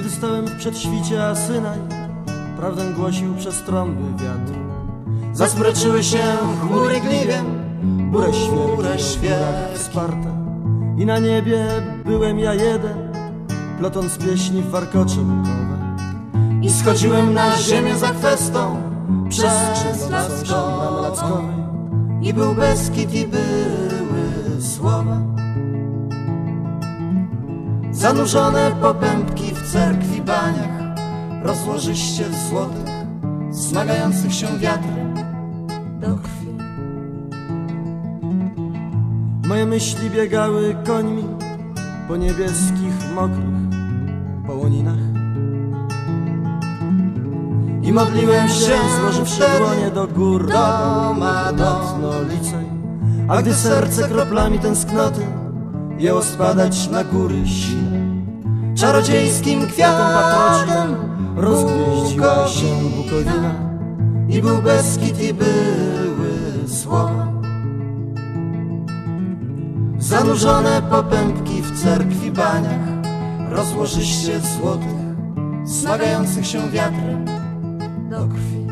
Kiedy stałem w przedświcie, a Synaj prawdę głosił przez trąby wiatru. Zasmroczyły się chmury gliwiem, burę świerki. Sparta. I na niebie byłem ja jeden, plotąc pieśni warkocze bukowe. I schodziłem na ziemię za kwestą Przez Lacko Lackowej. I był Beskid i były słowa Zanurzone popępki cerkwi baniach Rozłożyście złotych Smagających się wiatrem do krwi Moje myśli biegały końmi po niebieskich, mokrych połoninach. I modliłem się złożywszy dłonie do gór, do Madonnolicej. A gdy serce kroplami tęsknoty jęło spadać na góry sine, Czarodziejskim kwiatem rozgwieździła się Bukowina. I był Beskid i były słowa Zanurzone popępki w cerkwi baniach Rozłożyście złotych Smagających się wiatrem do krwi